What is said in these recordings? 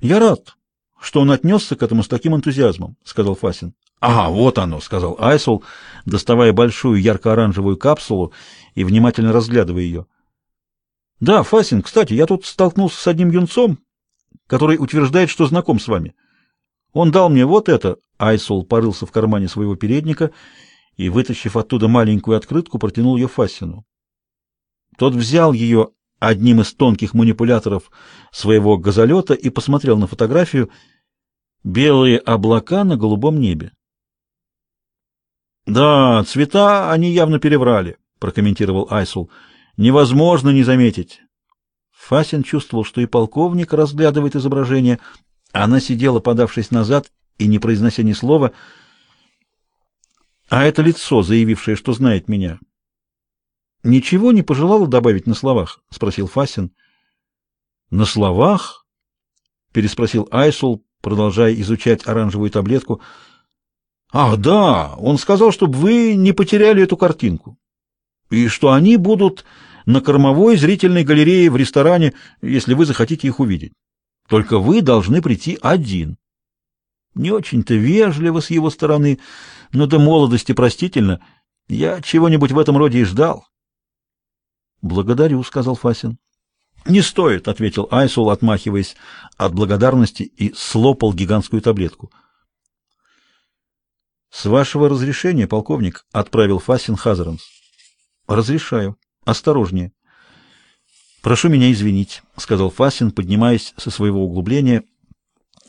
Я рад, что он отнесся к этому с таким энтузиазмом, сказал Фасин. Ага, вот оно, сказал Айсул, доставая большую ярко-оранжевую капсулу и внимательно разглядывая ее. Да, Фасин, кстати, я тут столкнулся с одним юнцом, который утверждает, что знаком с вами. Он дал мне вот это. Айсул порылся в кармане своего передника и, вытащив оттуда маленькую открытку, протянул ее Фасину. Тот взял ее одним из тонких манипуляторов своего газолета и посмотрел на фотографию белые облака на голубом небе. Да, цвета они явно переврали, прокомментировал Айсул. Невозможно не заметить. Фасин чувствовал, что и полковник разглядывает изображение. Она сидела, подавшись назад и не произнося ни слова. А это лицо, заявившее, что знает меня, Ничего не пожелала добавить на словах, спросил Фасин. На словах? переспросил Айсул, продолжая изучать оранжевую таблетку. Ах, да, он сказал, чтобы вы не потеряли эту картинку. И что они будут на кормовой зрительной галерее в ресторане, если вы захотите их увидеть. Только вы должны прийти один. Не очень-то вежливо с его стороны, но до молодости простительно. Я чего-нибудь в этом роде и ждал. Благодарю, сказал Фасин. Не стоит, ответил Айсул, отмахиваясь от благодарности и слопал гигантскую таблетку. С вашего разрешения, полковник, отправил Фасин Хазаранс. Разрешаю. Осторожнее. Прошу меня извинить, сказал Фасин, поднимаясь со своего углубления.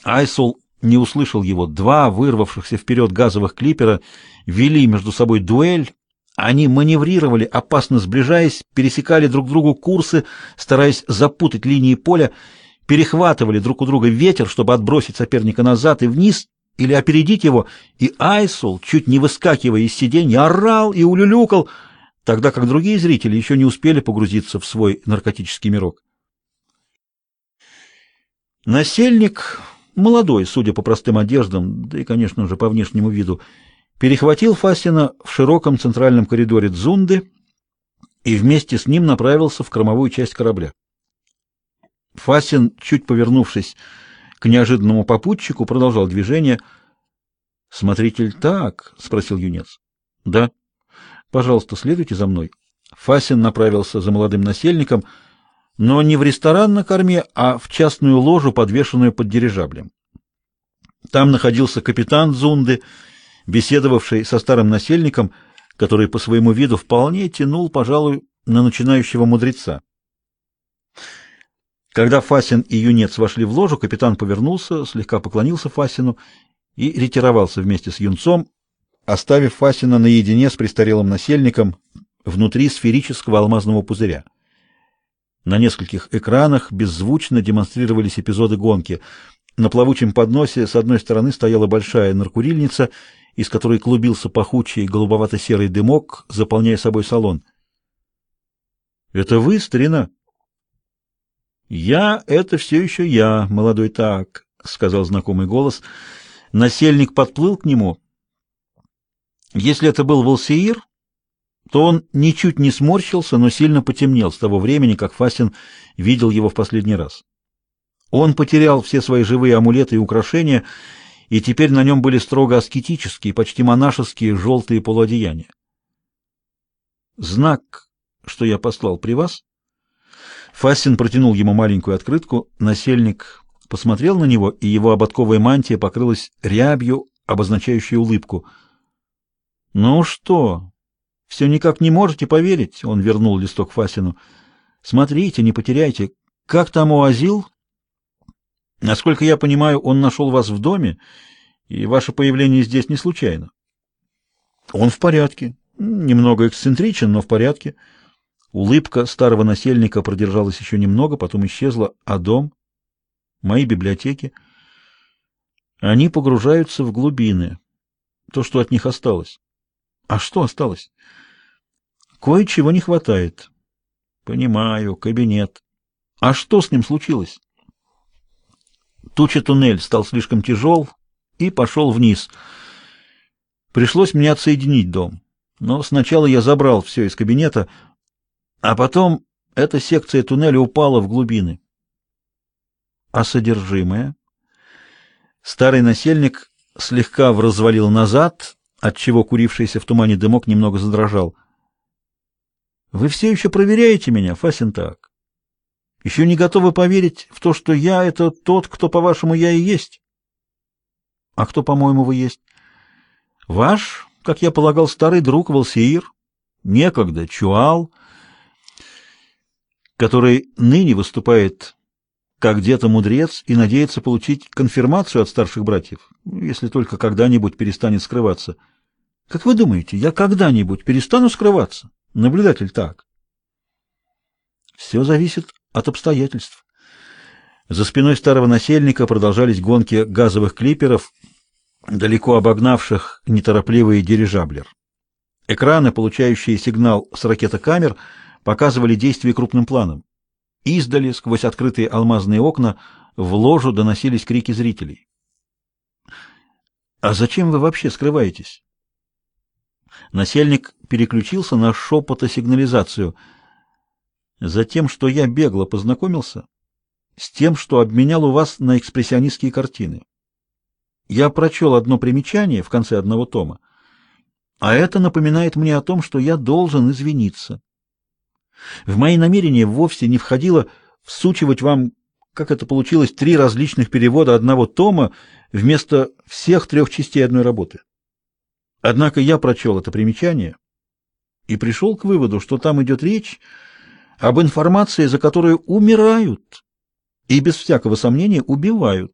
Айсул не услышал его. Два вырвавшихся вперед газовых клипера вели между собой дуэль, они маневрировали, опасно сближаясь, пересекали друг другу курсы, стараясь запутать линии поля, перехватывали друг у друга ветер, чтобы отбросить соперника назад и вниз или опередить его, и Айсул, чуть не выскакивая из сиденья, орал и улюлюкал, тогда как другие зрители еще не успели погрузиться в свой наркотический мирок. Насельник, молодой, судя по простым одеждам, да и, конечно же, по внешнему виду, перехватил Фастина в широком центральном коридоре Дзунды и вместе с ним направился в кормовую часть корабля. Фастин, чуть повернувшись к неожиданному попутчику, продолжал движение. «Смотритель так?» — спросил юнец. «Да. Пожалуйста, следуйте за мной». Фасин направился за молодым насельником, но не в ресторан на корме, а в частную ложу, подвешенную под дирижаблем. Там находился капитан Зунды — беседовавший со старым насельником, который по своему виду вполне тянул, пожалуй, на начинающего мудреца. Когда Фасин и юнец вошли в ложу, капитан повернулся, слегка поклонился Фасину и ретировался вместе с юнцом, оставив Фасина наедине с престарелым насельником внутри сферического алмазного пузыря. На нескольких экранах беззвучно демонстрировались эпизоды гонки. На плавучем подносе с одной стороны стояла большая наркурильница — из которой клубился пахучий голубовато-серый дымок, заполняя собой салон. «Это вы, старина?» «Я — это все еще я, молодой так», — сказал знакомый голос. Насельник подплыл к нему. Если это был Волсеир, то он ничуть не сморщился, но сильно потемнел с того времени, как Фастин видел его в последний раз. Он потерял все свои живые амулеты и украшения — и теперь на нем были строго аскетические, почти монашеские желтые полуодеяния. Знак, что я послал при вас? Фастин протянул ему маленькую открытку. Насельник посмотрел на него, и его ободковая мантия покрылась рябью, обозначающей улыбку. Ну что? Все никак не можете поверить? Он вернул листок Фастину. Смотрите, не потеряйте. Как там Уазил? Насколько я понимаю, он нашел вас в доме, и ваше появление здесь не случайно. Он в порядке. Немного эксцентричен, но в порядке. Улыбка старого насельника продержалась еще немного, потом исчезла. А дом? Мои библиотеки? Они погружаются в глубины. То, что от них осталось. А что осталось? Кое-чего не хватает. Понимаю, кабинет. А что с ним случилось? Туча-туннель стал слишком тяжел и пошел вниз. Пришлось мне отсоединить дом. Но сначала я забрал все из кабинета, а потом эта секция туннеля упала в глубины. А содержимое? Старый насельник слегка вразвалил назад, отчего курившийся в тумане дымок немного задрожал. Вы все еще проверяете меня, Фасентак? Еще не готовы поверить в то, что я — это тот, кто, по-вашему, я и есть? А кто, по-моему, вы есть? Ваш, как я полагал, старый друг Волсеир, некогда Чуал, который ныне выступает как где-то мудрец и надеется получить конфирмацию от старших братьев, если только когда-нибудь перестанет скрываться. Как вы думаете, я когда-нибудь перестану скрываться? Наблюдатель так. Все зависит от обстоятельств. За спиной старого насельника продолжались гонки газовых клиперов, далеко обогнавших неторопливый дирижаблер. Экраны, получающие сигнал с ракетокамер, показывали действие крупным планом. Издали, сквозь открытые алмазные окна, в ложу доносились крики зрителей. «А зачем вы вообще скрываетесь?» Насельник переключился на шепотосигнализацию. «Затем, что я бегло познакомился с тем, что обменял у вас на экспрессионистские картины. Я прочел одно примечание в конце одного тома, а это напоминает мне о том, что я должен извиниться. В мои намерения вовсе не входило всучивать вам, как это получилось, три различных перевода одного тома вместо всех трех частей одной работы. Однако я прочел это примечание и пришел к выводу, что там идет речь об информации, за которую умирают и без всякого сомнения убивают.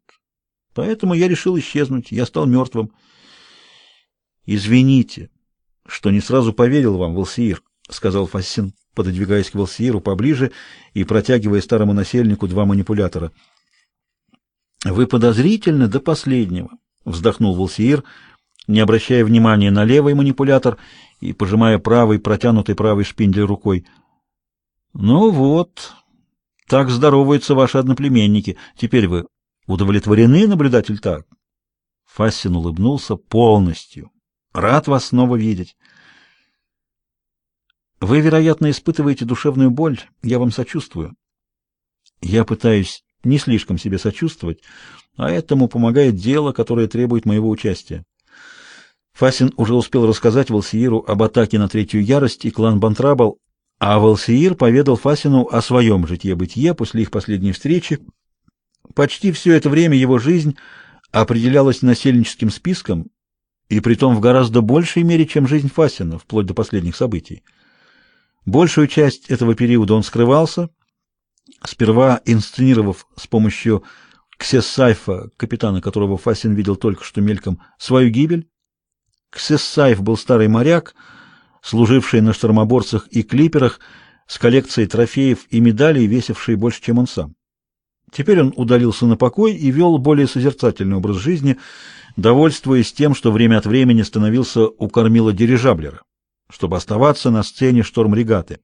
Поэтому я решил исчезнуть, я стал мертвым. Извините, что не сразу поверил вам, Волсиир, сказал Фассин пододвигаясь к Волсиеру поближе и протягивая старому насельнику два манипулятора. «Вы подозрительны до последнего», — вздохнул Волсиер, не обращая внимания на левый манипулятор и пожимая правый, протянутый правый шпиндель рукой. «Ну вот, так здороваются ваши одноплеменники. Теперь вы удовлетворены, наблюдатель так?» Фассин улыбнулся полностью. «Рад вас снова видеть». Вы, вероятно, испытываете душевную боль, я вам сочувствую. Я пытаюсь не слишком себе сочувствовать, а этому помогает дело, которое требует моего участия. Фасин уже успел рассказать Волсииру об атаке на третью ярость и клан Бантрабл, а Волсиир поведал Фасину о своем житье-бытие после их последней встречи. Почти все это время его жизнь определялась насельническим списком, и притом в гораздо большей мере, чем жизнь Фасина, вплоть до последних событий. Большую часть этого периода он скрывался, сперва инсценировав с помощью Ксессайфа, капитана которого Фасин видел только что мельком, свою гибель. Ксессайф был старый моряк, служивший на штормоборцах и клиперах, с коллекцией трофеев и медалей, весивший больше, чем он сам. Теперь он удалился на покой и вел более созерцательный образ жизни, довольствуясь тем, что время от времени становился у кормила дирижаблера чтобы оставаться на сцене шторм-регаты.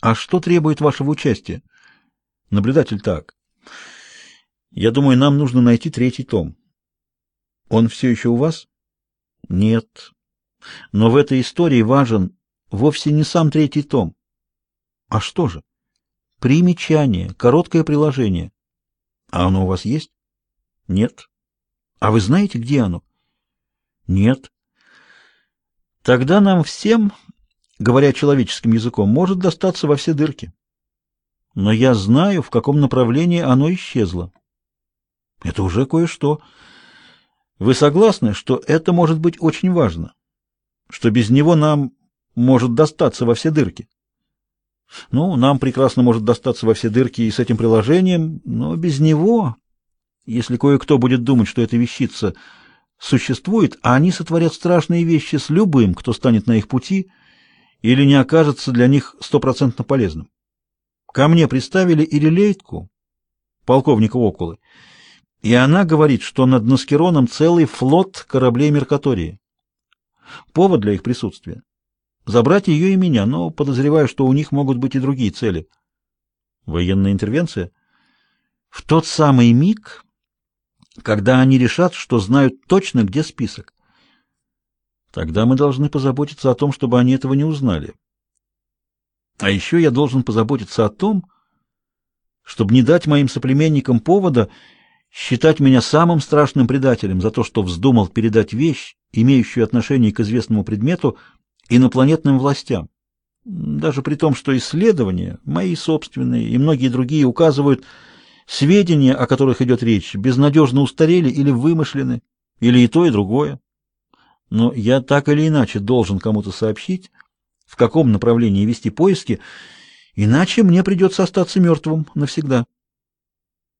А что требует вашего участия? Наблюдатель так. Я думаю, нам нужно найти третий том. Он все еще у вас? Нет. Но в этой истории важен вовсе не сам третий том. А что же? Примечание, короткое приложение. А оно у вас есть? Нет. А вы знаете, где оно? Нет. Тогда нам всем, говоря человеческим языком, может достаться во все дырки. Но я знаю, в каком направлении оно исчезло. Это уже кое-что. Вы согласны, что это может быть очень важно? Что без него нам может достаться во все дырки? Ну, нам прекрасно может достаться во все дырки и с этим приложением, но без него, если кое-кто будет думать, что эта вещица — существует, а они сотворят страшные вещи с любым, кто станет на их пути или не окажется для них стопроцентно полезным. Ко мне приставили Ирилейтку, полковника Окулы, и она говорит, что над Наскероном целый флот кораблей Меркатории. Повод для их присутствия. Забрать ее и меня, но подозреваю, что у них могут быть и другие цели. Военная интервенция? В тот самый миг когда они решат, что знают точно, где список. Тогда мы должны позаботиться о том, чтобы они этого не узнали. А еще я должен позаботиться о том, чтобы не дать моим соплеменникам повода считать меня самым страшным предателем за то, что вздумал передать вещь, имеющую отношение к известному предмету, инопланетным властям. Даже при том, что исследования, мои собственные и многие другие, указывают, сведения, о которых идет речь, безнадежно устарели или вымышлены, или и то, и другое. Но я так или иначе должен кому-то сообщить, в каком направлении вести поиски, иначе мне придется остаться мертвым навсегда.